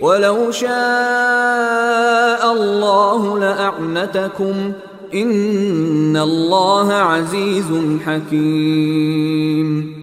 ولو شاء الله لأعنتكم إن الله عزيز حكيم.